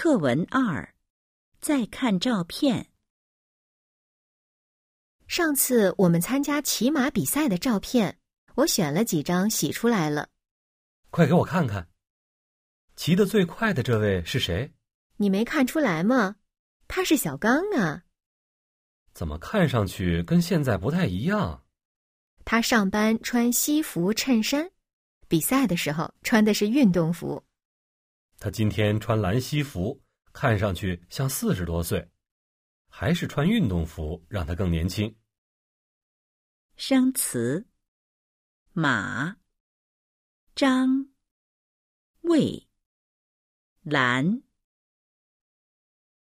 课文二，再看照片。上次我们参加骑马比赛的照片，我选了几张洗出来了。快给我看看，骑得最快的这位是谁？你没看出来吗？他是小刚啊。怎么看上去跟现在不太一样？他上班穿西服衬衫，比赛的时候穿的是运动服。他今天穿蓝西服，看上去像四十多岁，还是穿运动服让他更年轻。生词：马、张、魏、蓝。